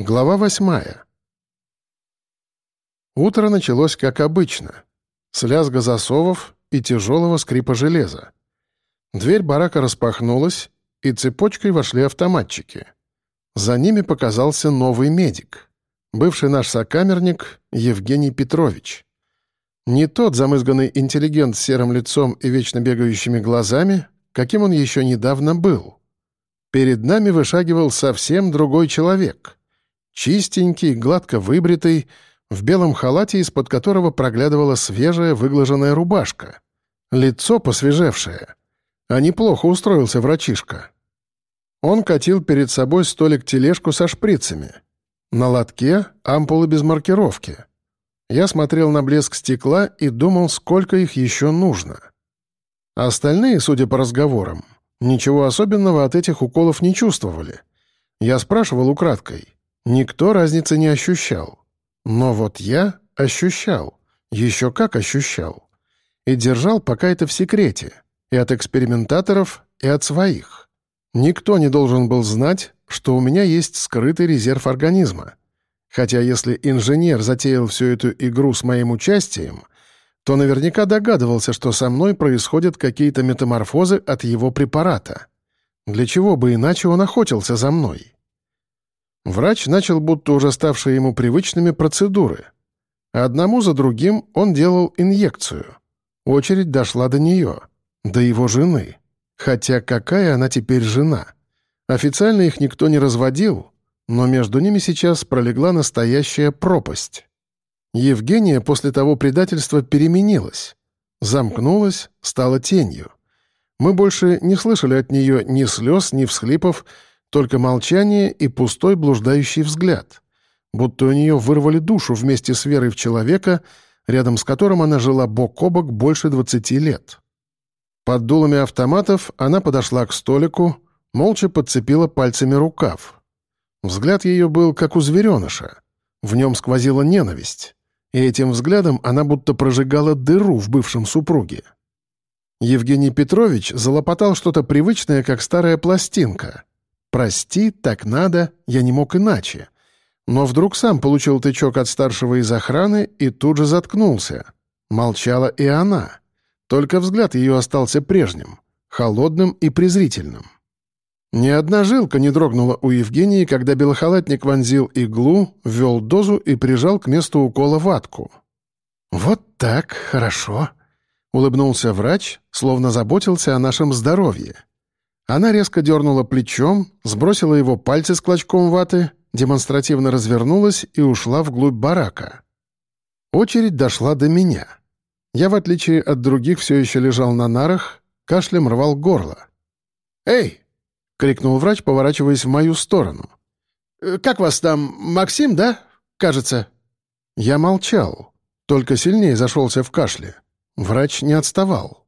Глава восьмая. Утро началось как обычно. С лязга засовов и тяжелого скрипа железа. Дверь барака распахнулась, и цепочкой вошли автоматчики. За ними показался новый медик. Бывший наш сокамерник Евгений Петрович. Не тот замызганный интеллигент с серым лицом и вечно бегающими глазами, каким он еще недавно был. Перед нами вышагивал совсем другой человек — Чистенький, гладко выбритый, в белом халате, из-под которого проглядывала свежая выглаженная рубашка. Лицо посвежевшее. А неплохо устроился врачишка. Он катил перед собой столик-тележку со шприцами. На лотке — ампулы без маркировки. Я смотрел на блеск стекла и думал, сколько их еще нужно. Остальные, судя по разговорам, ничего особенного от этих уколов не чувствовали. Я спрашивал украдкой — Никто разницы не ощущал. Но вот я ощущал. Еще как ощущал. И держал пока это в секрете. И от экспериментаторов, и от своих. Никто не должен был знать, что у меня есть скрытый резерв организма. Хотя если инженер затеял всю эту игру с моим участием, то наверняка догадывался, что со мной происходят какие-то метаморфозы от его препарата. Для чего бы иначе он охотился за мной? Врач начал будто уже ставшие ему привычными процедуры. Одному за другим он делал инъекцию. Очередь дошла до нее, до его жены. Хотя какая она теперь жена? Официально их никто не разводил, но между ними сейчас пролегла настоящая пропасть. Евгения после того предательства переменилась. Замкнулась, стала тенью. Мы больше не слышали от нее ни слез, ни всхлипов, только молчание и пустой блуждающий взгляд. Будто у нее вырвали душу вместе с верой в человека, рядом с которым она жила бок о бок больше 20 лет. Под дулами автоматов она подошла к столику, молча подцепила пальцами рукав. Взгляд ее был как у звереныша. В нем сквозила ненависть. И этим взглядом она будто прожигала дыру в бывшем супруге. Евгений Петрович залопотал что-то привычное, как старая пластинка. «Прости, так надо, я не мог иначе». Но вдруг сам получил тычок от старшего из охраны и тут же заткнулся. Молчала и она. Только взгляд ее остался прежним, холодным и презрительным. Ни одна жилка не дрогнула у Евгении, когда белохалатник вонзил иглу, ввел дозу и прижал к месту укола ватку. «Вот так, хорошо», — улыбнулся врач, словно заботился о нашем здоровье. Она резко дернула плечом, сбросила его пальцы с клочком ваты, демонстративно развернулась и ушла вглубь барака. Очередь дошла до меня. Я, в отличие от других, все еще лежал на нарах, кашлем рвал горло. «Эй!» — крикнул врач, поворачиваясь в мою сторону. «Э, «Как вас там, Максим, да? Кажется». Я молчал, только сильнее зашелся в кашле. Врач не отставал.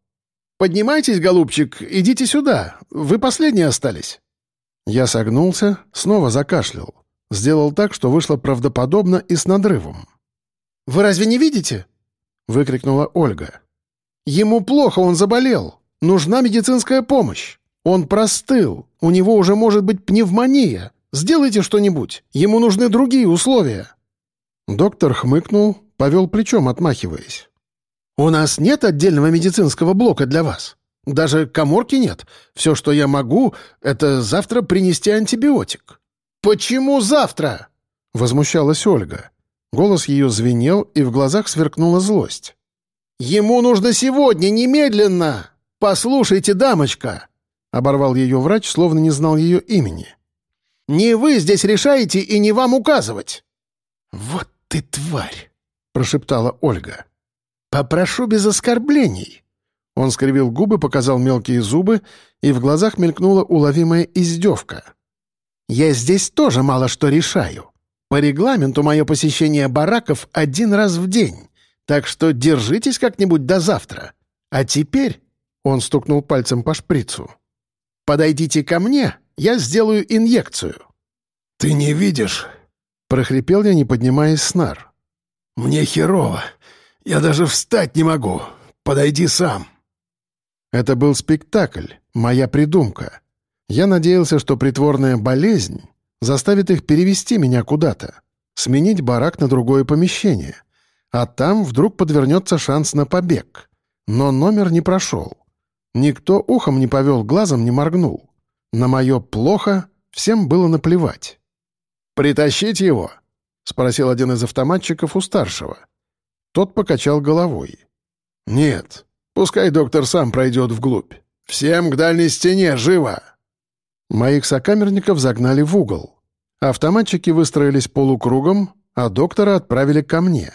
«Поднимайтесь, голубчик, идите сюда. Вы последние остались». Я согнулся, снова закашлял. Сделал так, что вышло правдоподобно и с надрывом. «Вы разве не видите?» — выкрикнула Ольга. «Ему плохо, он заболел. Нужна медицинская помощь. Он простыл. У него уже может быть пневмония. Сделайте что-нибудь. Ему нужны другие условия». Доктор хмыкнул, повел плечом, отмахиваясь. «У нас нет отдельного медицинского блока для вас. Даже коморки нет. Все, что я могу, это завтра принести антибиотик». «Почему завтра?» — возмущалась Ольга. Голос ее звенел, и в глазах сверкнула злость. «Ему нужно сегодня, немедленно! Послушайте, дамочка!» — оборвал ее врач, словно не знал ее имени. «Не вы здесь решаете и не вам указывать!» «Вот ты тварь!» — прошептала Ольга. «Попрошу без оскорблений». Он скривил губы, показал мелкие зубы, и в глазах мелькнула уловимая издевка. «Я здесь тоже мало что решаю. По регламенту мое посещение бараков один раз в день, так что держитесь как-нибудь до завтра. А теперь...» — он стукнул пальцем по шприцу. «Подойдите ко мне, я сделаю инъекцию». «Ты не видишь?» — прохрипел я, не поднимаясь с нар. «Мне херово. Я даже встать не могу. Подойди сам». Это был спектакль, моя придумка. Я надеялся, что притворная болезнь заставит их перевести меня куда-то, сменить барак на другое помещение. А там вдруг подвернется шанс на побег. Но номер не прошел. Никто ухом не повел, глазом не моргнул. На мое «плохо» всем было наплевать. «Притащить его?» — спросил один из автоматчиков у старшего. Тот покачал головой. «Нет, пускай доктор сам пройдет вглубь. Всем к дальней стене, живо!» Моих сокамерников загнали в угол. Автоматчики выстроились полукругом, а доктора отправили ко мне.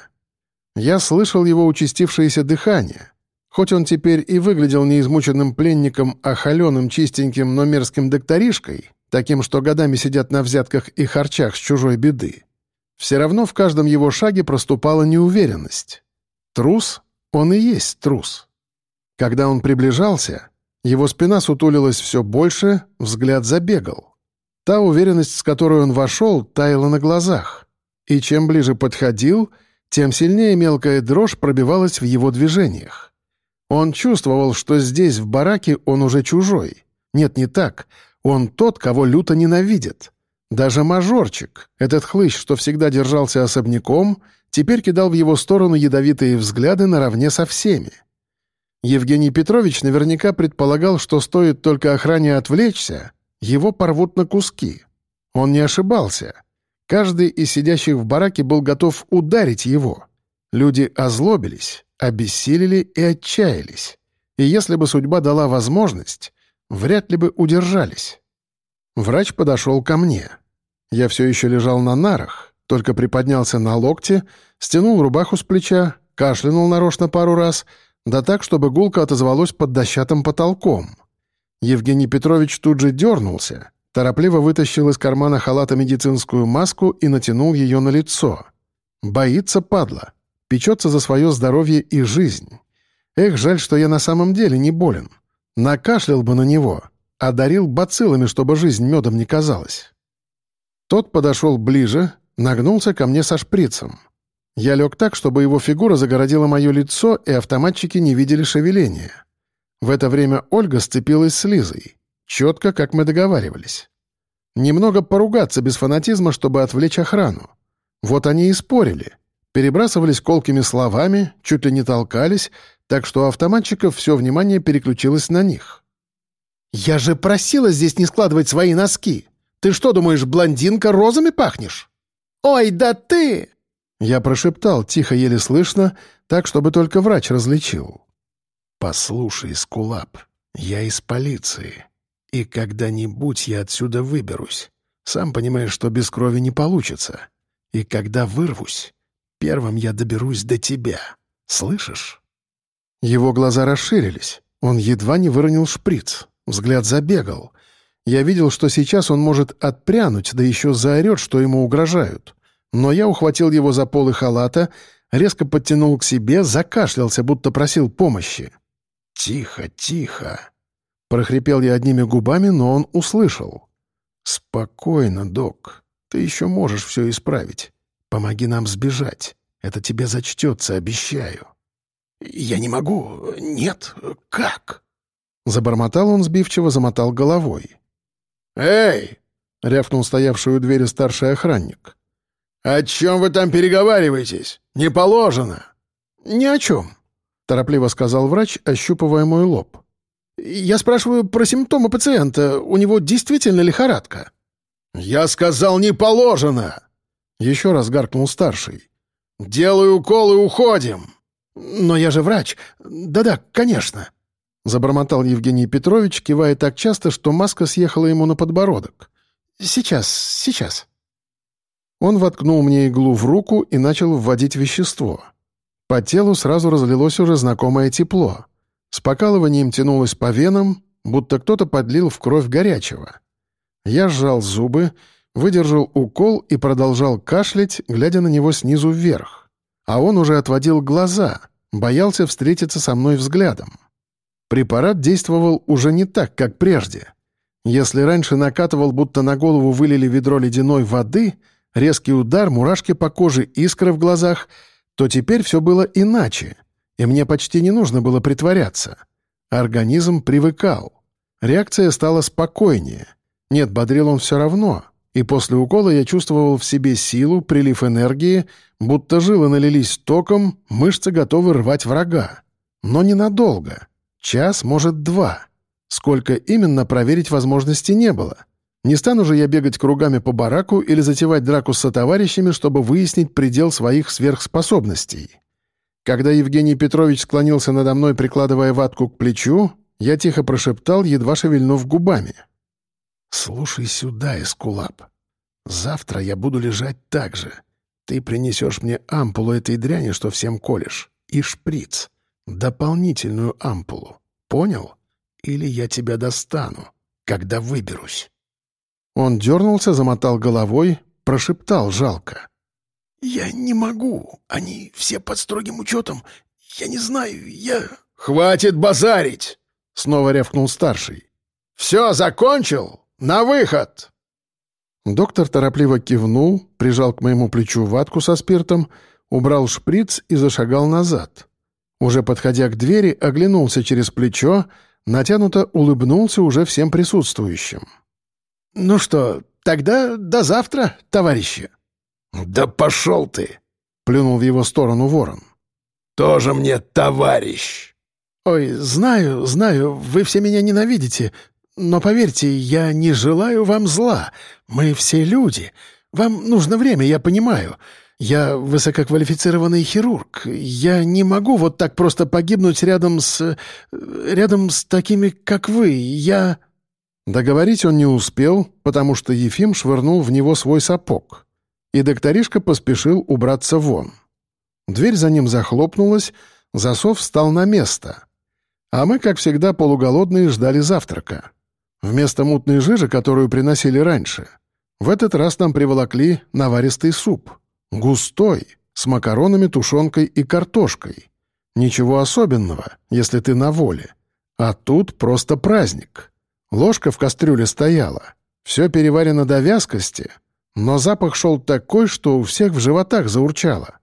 Я слышал его участившееся дыхание. Хоть он теперь и выглядел не измученным пленником, а холеным, чистеньким, но мерзким докторишкой, таким, что годами сидят на взятках и харчах с чужой беды, все равно в каждом его шаге проступала неуверенность. Трус? Он и есть трус. Когда он приближался, его спина сутулилась все больше, взгляд забегал. Та уверенность, с которой он вошел, таяла на глазах. И чем ближе подходил, тем сильнее мелкая дрожь пробивалась в его движениях. Он чувствовал, что здесь, в бараке, он уже чужой. Нет, не так. Он тот, кого люто ненавидит. Даже мажорчик, этот хлыщ, что всегда держался особняком, теперь кидал в его сторону ядовитые взгляды наравне со всеми. Евгений Петрович наверняка предполагал, что стоит только охране отвлечься, его порвут на куски. Он не ошибался. Каждый из сидящих в бараке был готов ударить его. Люди озлобились, обессилели и отчаялись. И если бы судьба дала возможность, вряд ли бы удержались. Врач подошел ко мне. Я все еще лежал на нарах, только приподнялся на локте, стянул рубаху с плеча, кашлянул нарочно пару раз, да так, чтобы гулка отозвалась под дощатым потолком. Евгений Петрович тут же дернулся, торопливо вытащил из кармана халата медицинскую маску и натянул ее на лицо. Боится, падла. Печется за свое здоровье и жизнь. Эх, жаль, что я на самом деле не болен. Накашлял бы на него, одарил бациллами, чтобы жизнь медом не казалась. Тот подошел ближе, нагнулся ко мне со шприцем. Я лег так, чтобы его фигура загородила мое лицо, и автоматчики не видели шевеления. В это время Ольга сцепилась с Лизой. Четко, как мы договаривались. Немного поругаться без фанатизма, чтобы отвлечь охрану. Вот они и спорили. Перебрасывались колкими словами, чуть ли не толкались, так что у автоматчиков все внимание переключилось на них. «Я же просила здесь не складывать свои носки!» Ты что, думаешь, блондинка розами пахнешь?» «Ой, да ты!» Я прошептал, тихо, еле слышно, так, чтобы только врач различил. «Послушай, Скулап, я из полиции, и когда-нибудь я отсюда выберусь. Сам понимаешь, что без крови не получится. И когда вырвусь, первым я доберусь до тебя. Слышишь?» Его глаза расширились. Он едва не выронил шприц. Взгляд забегал. Я видел, что сейчас он может отпрянуть, да еще заорет, что ему угрожают. Но я ухватил его за полы халата, резко подтянул к себе, закашлялся, будто просил помощи. «Тихо, тихо!» Прохрипел я одними губами, но он услышал. «Спокойно, док. Ты еще можешь все исправить. Помоги нам сбежать. Это тебе зачтется, обещаю». «Я не могу. Нет. Как?» Забормотал он сбивчиво, замотал головой. «Эй!» — рявкнул стоявший у двери старший охранник. «О чем вы там переговариваетесь? Не положено!» «Ни о чем», — торопливо сказал врач, ощупывая мой лоб. «Я спрашиваю про симптомы пациента. У него действительно лихорадка?» «Я сказал, не положено!» Еще раз гаркнул старший. «Делай укол и уходим!» «Но я же врач. Да-да, конечно!» Забормотал Евгений Петрович, кивая так часто, что маска съехала ему на подбородок. «Сейчас, сейчас». Он воткнул мне иглу в руку и начал вводить вещество. По телу сразу разлилось уже знакомое тепло. С покалыванием тянулось по венам, будто кто-то подлил в кровь горячего. Я сжал зубы, выдержал укол и продолжал кашлять, глядя на него снизу вверх. А он уже отводил глаза, боялся встретиться со мной взглядом. Препарат действовал уже не так, как прежде. Если раньше накатывал, будто на голову вылили ведро ледяной воды, резкий удар, мурашки по коже, искры в глазах, то теперь все было иначе, и мне почти не нужно было притворяться. Организм привыкал. Реакция стала спокойнее. Нет, бодрил он все равно, и после укола я чувствовал в себе силу, прилив энергии, будто жилы налились током, мышцы готовы рвать врага. Но ненадолго. Час, может, два. Сколько именно, проверить возможности не было. Не стану же я бегать кругами по бараку или затевать драку с сотоварищами, чтобы выяснить предел своих сверхспособностей. Когда Евгений Петрович склонился надо мной, прикладывая ватку к плечу, я тихо прошептал, едва шевельнув губами. «Слушай сюда, Эскулап. Завтра я буду лежать так же. Ты принесешь мне ампулу этой дряни, что всем колешь, и шприц. Дополнительную ампулу. Понял? Или я тебя достану, когда выберусь». Он дернулся, замотал головой, прошептал жалко. «Я не могу. Они все под строгим учетом. Я не знаю, я...» «Хватит базарить!» — снова рявкнул старший. «Все, закончил? На выход!» Доктор торопливо кивнул, прижал к моему плечу ватку со спиртом, убрал шприц и зашагал назад. Уже подходя к двери, оглянулся через плечо, натянуто улыбнулся уже всем присутствующим. «Ну что, тогда до завтра, товарищи!» «Да пошел ты!» — плюнул в его сторону ворон. «Тоже мне товарищ!» «Ой, знаю, знаю, вы все меня ненавидите, но поверьте, я не желаю вам зла. Мы все люди. Вам нужно время, я понимаю. Я высококвалифицированный хирург. Я не могу вот так просто погибнуть рядом с... рядом с такими, как вы. Я...» Договорить он не успел, потому что Ефим швырнул в него свой сапог. И докторишка поспешил убраться вон. Дверь за ним захлопнулась, засов встал на место. А мы, как всегда, полуголодные, ждали завтрака. Вместо мутной жижи, которую приносили раньше, в этот раз нам приволокли наваристый суп. Густой, с макаронами, тушенкой и картошкой. Ничего особенного, если ты на воле. А тут просто праздник. Ложка в кастрюле стояла. Все переварено до вязкости, но запах шел такой, что у всех в животах заурчало.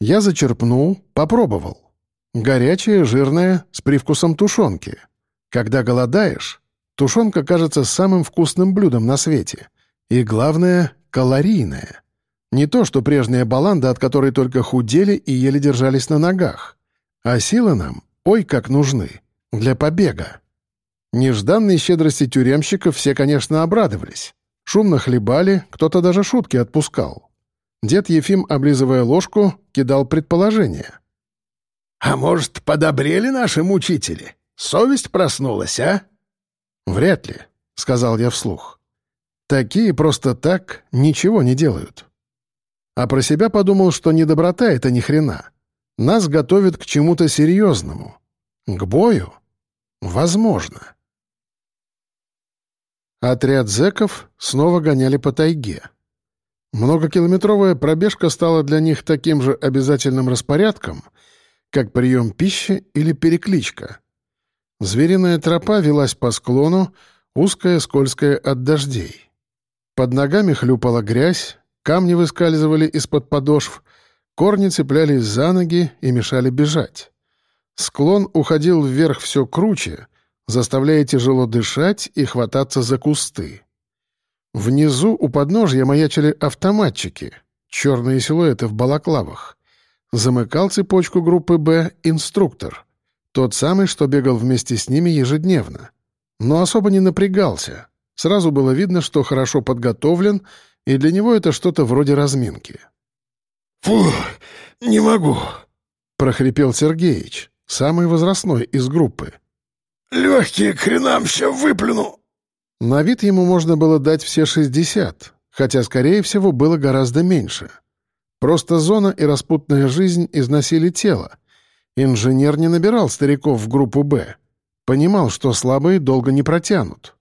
Я зачерпнул, попробовал. Горячая, жирная, с привкусом тушенки. Когда голодаешь, тушенка кажется самым вкусным блюдом на свете. И главное — калорийная. Не то, что прежняя баланда, от которой только худели и еле держались на ногах. А силы нам, ой, как нужны, для побега. Нежданной щедрости тюремщиков все, конечно, обрадовались. Шумно хлебали, кто-то даже шутки отпускал. Дед Ефим, облизывая ложку, кидал предположение. «А может, подобрели наши мучители? Совесть проснулась, а?» «Вряд ли», — сказал я вслух. «Такие просто так ничего не делают». А про себя подумал, что недоброта — это ни хрена. Нас готовят к чему-то серьезному. К бою? Возможно. Отряд зэков снова гоняли по тайге. Многокилометровая пробежка стала для них таким же обязательным распорядком, как прием пищи или перекличка. Звериная тропа велась по склону, узкая, скользкая от дождей. Под ногами хлюпала грязь, камни выскальзывали из-под подошв, корни цеплялись за ноги и мешали бежать. Склон уходил вверх все круче, заставляя тяжело дышать и хвататься за кусты. Внизу у подножья маячили автоматчики, черные силуэты в балаклавах. Замыкал цепочку группы «Б» инструктор, тот самый, что бегал вместе с ними ежедневно. Но особо не напрягался. Сразу было видно, что хорошо подготовлен, и для него это что-то вроде разминки. «Фу, не могу», — прохрипел Сергеич, самый возрастной из группы. Легкие хренам все выплюну!» На вид ему можно было дать все 60, хотя, скорее всего, было гораздо меньше. Просто зона и распутная жизнь износили тело. Инженер не набирал стариков в группу «Б». Понимал, что слабые долго не протянут.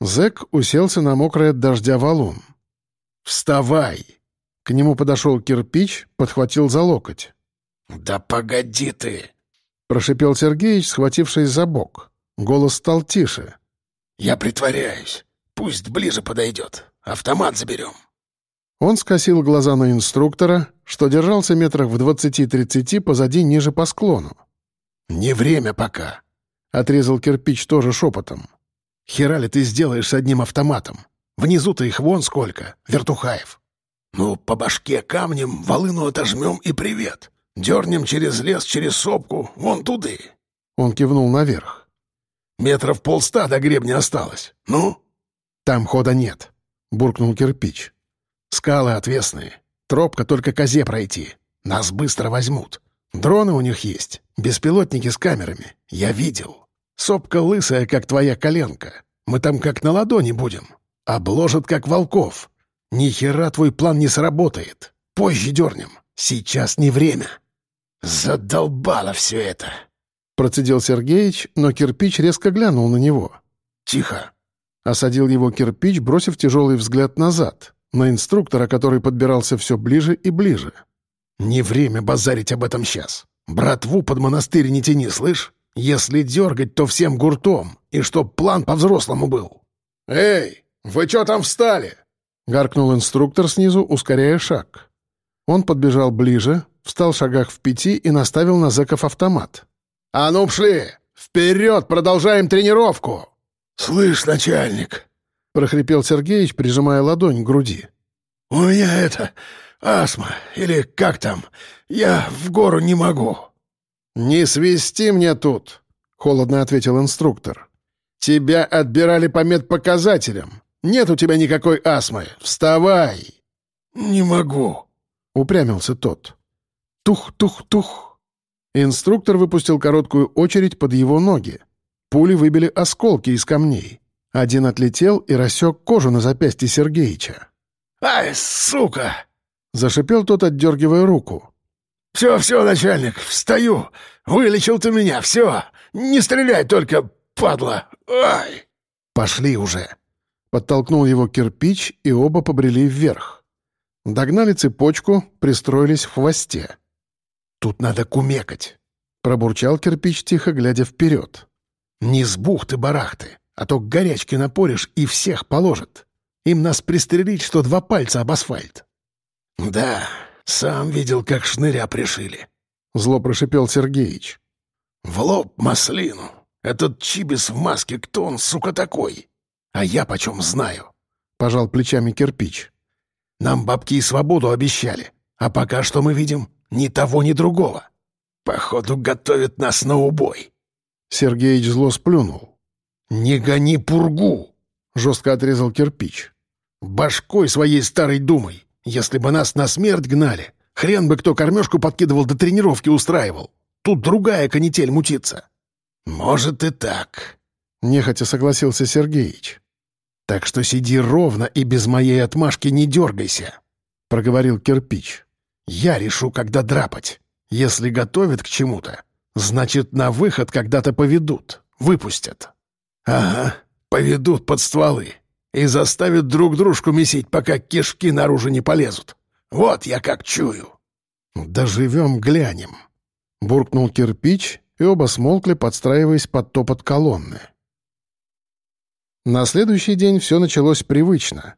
Зэк уселся на мокрое от дождя валун. «Вставай!» К нему подошел кирпич, подхватил за локоть. «Да погоди ты!» Прошипел Сергеич, схватившись за бок. Голос стал тише. «Я притворяюсь. Пусть ближе подойдет. Автомат заберем». Он скосил глаза на инструктора, что держался метрах в двадцати-тридцати позади ниже по склону. «Не время пока», — отрезал кирпич тоже шепотом. «Хера ли ты сделаешь с одним автоматом? Внизу-то их вон сколько, вертухаев. Ну, по башке камнем волыну отожмем и привет. Дернем через лес, через сопку, вон туды. Он кивнул наверх. Метров полста до гребня осталось. Ну? Там хода нет, буркнул кирпич. Скалы отвесные. Тропка только козе пройти. Нас быстро возьмут. Дроны у них есть, беспилотники с камерами. Я видел. Сопка лысая, как твоя коленка. Мы там как на ладони будем. Обложат, как волков. Ни хера твой план не сработает. Позже дернем. Сейчас не время. Задолбало все это. Процедил Сергеич, но кирпич резко глянул на него. «Тихо!» Осадил его кирпич, бросив тяжелый взгляд назад, на инструктора, который подбирался все ближе и ближе. «Не время базарить об этом сейчас. Братву под монастырь не тяни, слышь? Если дергать, то всем гуртом, и чтоб план по-взрослому был». «Эй, вы чё там встали?» — гаркнул инструктор снизу, ускоряя шаг. Он подбежал ближе, встал в шагах в пяти и наставил на зэков автомат. «А ну, пшли! Вперед! Продолжаем тренировку!» «Слышь, начальник!» — прохрипел Сергеич, прижимая ладонь к груди. «У меня это... астма, или как там? Я в гору не могу». «Не свисти мне тут!» — холодно ответил инструктор. «Тебя отбирали по медпоказателям. Нет у тебя никакой астмы. Вставай!» «Не могу», — упрямился тот. Тух-тух-тух. Инструктор выпустил короткую очередь под его ноги. Пули выбили осколки из камней. Один отлетел и рассек кожу на запястье Сергеича. «Ай, сука!» — зашипел тот, отдергивая руку. «Все, все, начальник, встаю! Вылечил ты меня, все! Не стреляй только, падла! Ай!» «Пошли уже!» Подтолкнул его кирпич, и оба побрели вверх. Догнали цепочку, пристроились в хвосте. «Тут надо кумекать», — пробурчал кирпич, тихо глядя вперед. «Не с бухты-барахты, а то горячки напоришь и всех положат. Им нас пристрелить, что два пальца об асфальт». «Да, сам видел, как шныря пришили», — зло прошипел Сергеич. «В лоб маслину. Этот чибис в маске, кто он, сука, такой?» «А я почем знаю?» — пожал плечами кирпич. «Нам бабки и свободу обещали, а пока что мы видим ни того, ни другого. Походу, готовят нас на убой». Сергеич зло сплюнул. «Не гони пургу!» — жестко отрезал кирпич. «Башкой своей старой думай. Если бы нас на смерть гнали, хрен бы кто кормежку подкидывал до тренировки устраивал. Тут другая канитель мутится». «Может и так», — нехотя согласился Сергеич. «Так что сиди ровно и без моей отмашки не дергайся», — проговорил кирпич. «Я решу, когда драпать. Если готовят к чему-то, значит, на выход когда-то поведут, выпустят». «Ага, поведут под стволы и заставят друг дружку месить, пока кишки наружу не полезут. Вот я как чую». «Доживем, глянем», — буркнул кирпич, и оба смолкли, подстраиваясь под топот колонны. На следующий день все началось привычно.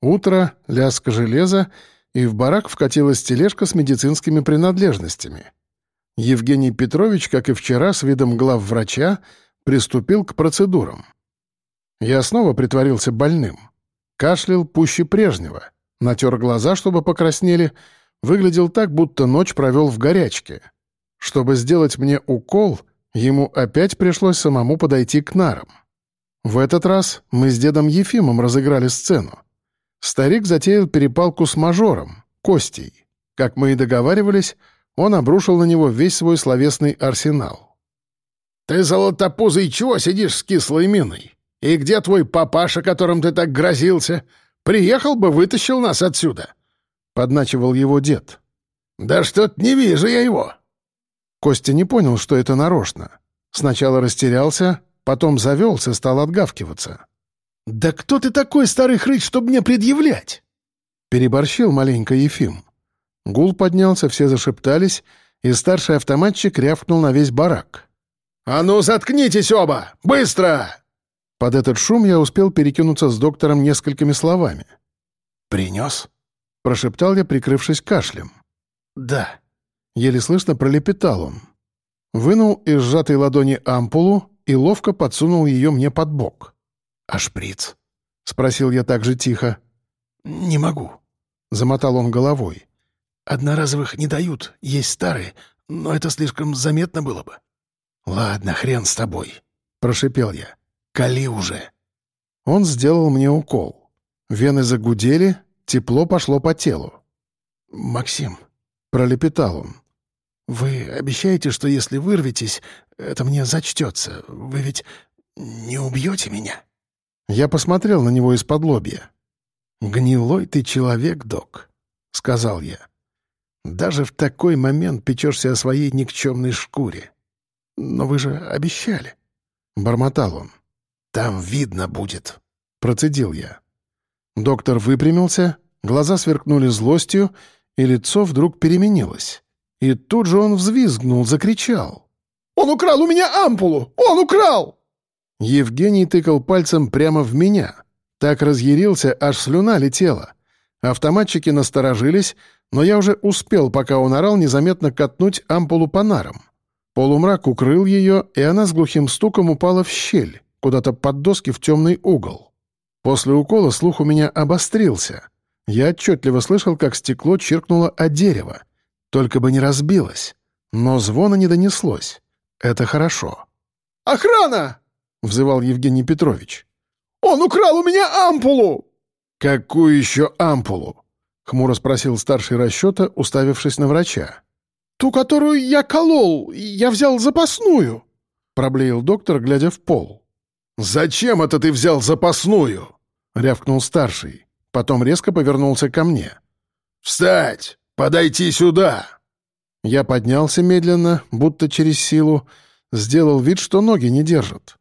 Утро, лязг железа, и в барак вкатилась тележка с медицинскими принадлежностями. Евгений Петрович, как и вчера, с видом главврача, приступил к процедурам. Я снова притворился больным. Кашлял пуще прежнего, натер глаза, чтобы покраснели, выглядел так, будто ночь провел в горячке. Чтобы сделать мне укол, ему опять пришлось самому подойти к нарам. В этот раз мы с дедом Ефимом разыграли сцену. Старик затеял перепалку с мажором, Костей. Как мы и договаривались, он обрушил на него весь свой словесный арсенал. «Ты, золотопузый, чего сидишь с кислой миной? И где твой папаша, которым ты так грозился? Приехал бы, вытащил нас отсюда!» — подначивал его дед. «Да что-то не вижу я его!» Костя не понял, что это нарочно. Сначала растерялся, Потом завелся, стал отгавкиваться. «Да кто ты такой, старый хрыч, чтобы мне предъявлять?» Переборщил маленько Ефим. Гул поднялся, все зашептались, и старший автоматчик рявкнул на весь барак. «А ну, заткнитесь оба! Быстро!» Под этот шум я успел перекинуться с доктором несколькими словами. «Принес?» — прошептал я, прикрывшись кашлем. «Да». Еле слышно пролепетал он. Вынул из сжатой ладони ампулу и ловко подсунул ее мне под бок. «А шприц?» — спросил я так же тихо. «Не могу», — замотал он головой. «Одноразовых не дают, есть старые, но это слишком заметно было бы». «Ладно, хрен с тобой», — прошипел я. «Кали уже». Он сделал мне укол. Вены загудели, тепло пошло по телу. «Максим», — пролепетал он. «Вы обещаете, что если вырветесь, это мне зачтется? Вы ведь не убьете меня?» Я посмотрел на него из-под лобья. «Гнилой ты человек, док», — сказал я. «Даже в такой момент печешься о своей никчемной шкуре. Но вы же обещали». Бормотал он. «Там видно будет», — процедил я. Доктор выпрямился, глаза сверкнули злостью, и лицо вдруг переменилось. И тут же он взвизгнул, закричал. «Он украл у меня ампулу! Он украл!» Евгений тыкал пальцем прямо в меня. Так разъярился, аж слюна летела. Автоматчики насторожились, но я уже успел, пока он орал, незаметно катнуть ампулу по нарам. Полумрак укрыл ее, и она с глухим стуком упала в щель, куда-то под доски в темный угол. После укола слух у меня обострился. Я отчетливо слышал, как стекло чиркнуло о дерево. Только бы не разбилось. Но звона не донеслось. Это хорошо. «Охрана!» — взывал Евгений Петрович. «Он украл у меня ампулу!» «Какую еще ампулу?» — хмуро спросил старший расчета, уставившись на врача. «Ту, которую я колол. Я взял запасную», — проблеял доктор, глядя в пол. «Зачем это ты взял запасную?» — рявкнул старший. Потом резко повернулся ко мне. «Встать! Подойти сюда!» Я поднялся медленно, будто через силу, сделал вид, что ноги не держат.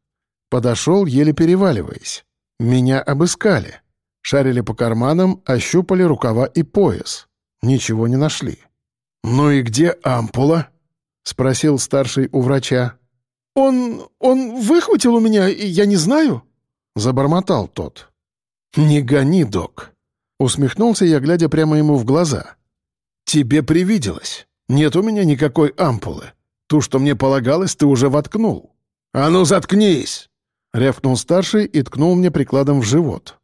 Подошел, еле переваливаясь. Меня обыскали. Шарили по карманам, ощупали рукава и пояс. Ничего не нашли. «Ну и где ампула?» — спросил старший у врача. «Он... он выхватил у меня, я не знаю?» — забормотал тот. «Не гони, док!» — усмехнулся я, глядя прямо ему в глаза. «Тебе привиделось. Нет у меня никакой ампулы. Ту, что мне полагалось, ты уже воткнул. А ну, заткнись!» — рявкнул старший и ткнул мне прикладом в живот.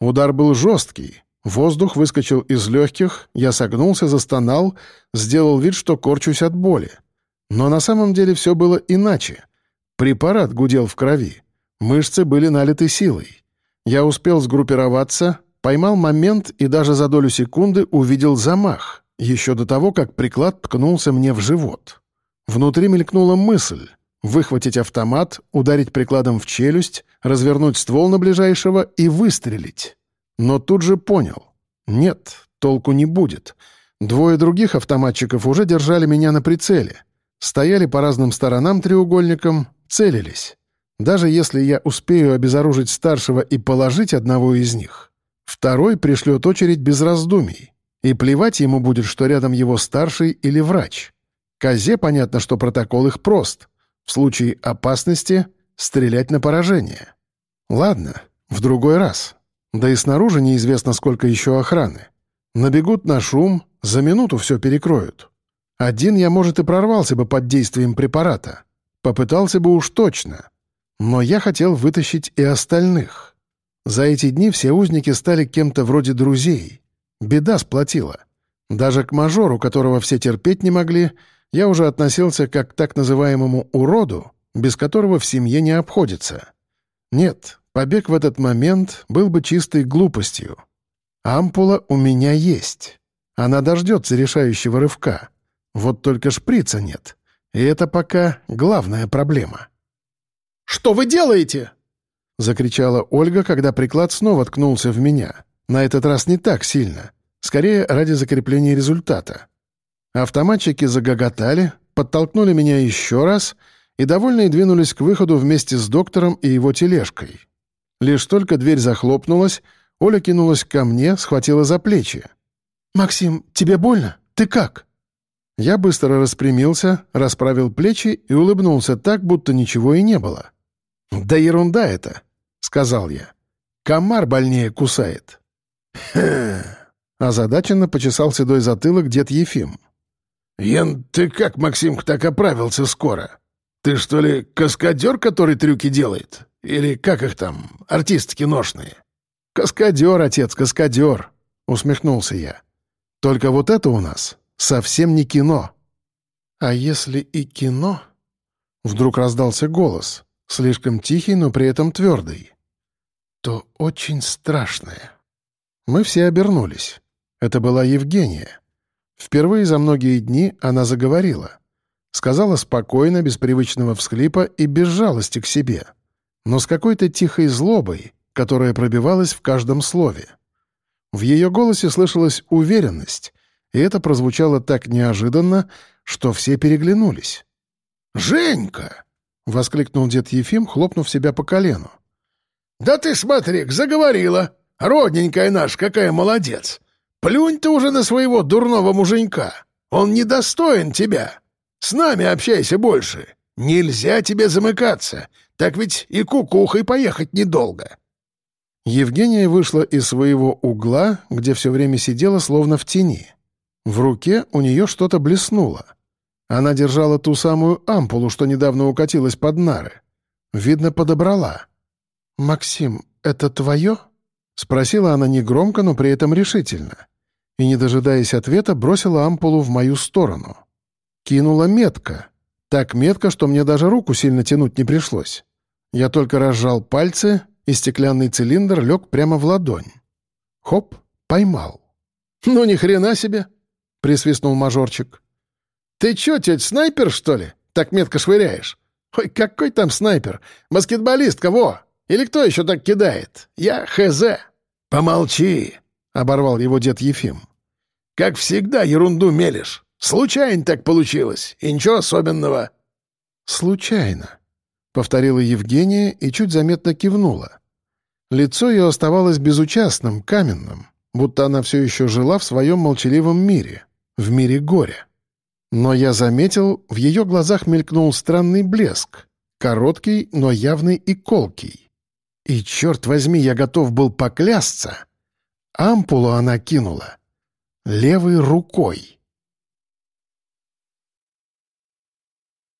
Удар был жесткий. Воздух выскочил из легких, я согнулся, застонал, сделал вид, что корчусь от боли. Но на самом деле все было иначе. Препарат гудел в крови. Мышцы были налиты силой. Я успел сгруппироваться, поймал момент и даже за долю секунды увидел замах еще до того, как приклад ткнулся мне в живот. Внутри мелькнула мысль — выхватить автомат, ударить прикладом в челюсть, развернуть ствол на ближайшего и выстрелить. Но тут же понял — нет, толку не будет. Двое других автоматчиков уже держали меня на прицеле. Стояли по разным сторонам треугольником, целились. Даже если я успею обезоружить старшего и положить одного из них, второй пришлет очередь без раздумий. И плевать ему будет, что рядом его старший или врач. Козе понятно, что протокол их прост. В случае опасности — стрелять на поражение. Ладно, в другой раз. Да и снаружи неизвестно, сколько еще охраны. Набегут на шум, за минуту все перекроют. Один я, может, и прорвался бы под действием препарата. Попытался бы уж точно. Но я хотел вытащить и остальных. За эти дни все узники стали кем-то вроде друзей. Беда сплотила. Даже к мажору, которого все терпеть не могли, я уже относился как к так называемому «уроду», без которого в семье не обходится. Нет, побег в этот момент был бы чистой глупостью. Ампула у меня есть. Она дождется решающего рывка. Вот только шприца нет. И это пока главная проблема. «Что вы делаете?» — закричала Ольга, когда приклад снова ткнулся в меня. На этот раз не так сильно. Скорее, ради закрепления результата. Автоматчики загоготали, подтолкнули меня еще раз и довольные двинулись к выходу вместе с доктором и его тележкой. Лишь только дверь захлопнулась, Оля кинулась ко мне, схватила за плечи. «Максим, тебе больно? Ты как?» Я быстро распрямился, расправил плечи и улыбнулся так, будто ничего и не было. «Да ерунда это», — сказал я. «Комар больнее кусает». Озадаченно почесал седой затылок дед Ефим. «Ян, ты как, Максимка, так оправился скоро? Ты что ли каскадер, который трюки делает? Или как их там, артисты киношные?» «Каскадер, отец, каскадер!» — усмехнулся я. «Только вот это у нас совсем не кино». «А если и кино?» Вдруг раздался голос, слишком тихий, но при этом твердый. «То очень страшное». Мы все обернулись. Это была Евгения. Впервые за многие дни она заговорила. Сказала спокойно, без привычного всхлипа и без жалости к себе. Но с какой-то тихой злобой, которая пробивалась в каждом слове. В ее голосе слышалась уверенность, и это прозвучало так неожиданно, что все переглянулись. «Женька!» — воскликнул дед Ефим, хлопнув себя по колену. «Да ты смотри, заговорила! Родненькая наш, какая молодец! Плюнь ты уже на своего дурного муженька! Он недостоин тебя! С нами общайся больше! Нельзя тебе замыкаться, так ведь и кукухой поехать недолго!» Евгения вышла из своего угла, где все время сидела словно в тени. В руке у нее что-то блеснуло. Она держала ту самую ампулу, что недавно укатилась под нары. Видно, подобрала. «Максим, это твое?» — спросила она негромко, но при этом решительно. И, не дожидаясь ответа, бросила ампулу в мою сторону. Кинула метко. Так метко, что мне даже руку сильно тянуть не пришлось. Я только разжал пальцы, и стеклянный цилиндр лег прямо в ладонь. Хоп, поймал. «Ну ни хрена себе!» — присвистнул мажорчик. «Ты чё, тетя, снайпер, что ли? Так метко швыряешь? Ой, какой там снайпер? Баскетболист кого? Или кто еще так кидает? Я хз». «Помолчи!» — оборвал его дед Ефим. «Как всегда ерунду мелешь. Случайно так получилось, и ничего особенного». «Случайно», — повторила Евгения и чуть заметно кивнула. Лицо ее оставалось безучастным, каменным, будто она все еще жила в своем молчаливом мире, в мире горя. Но я заметил, в ее глазах мелькнул странный блеск, короткий, но явный и колкий. И, черт возьми, я готов был поклясться. Ампулу она кинула левой рукой.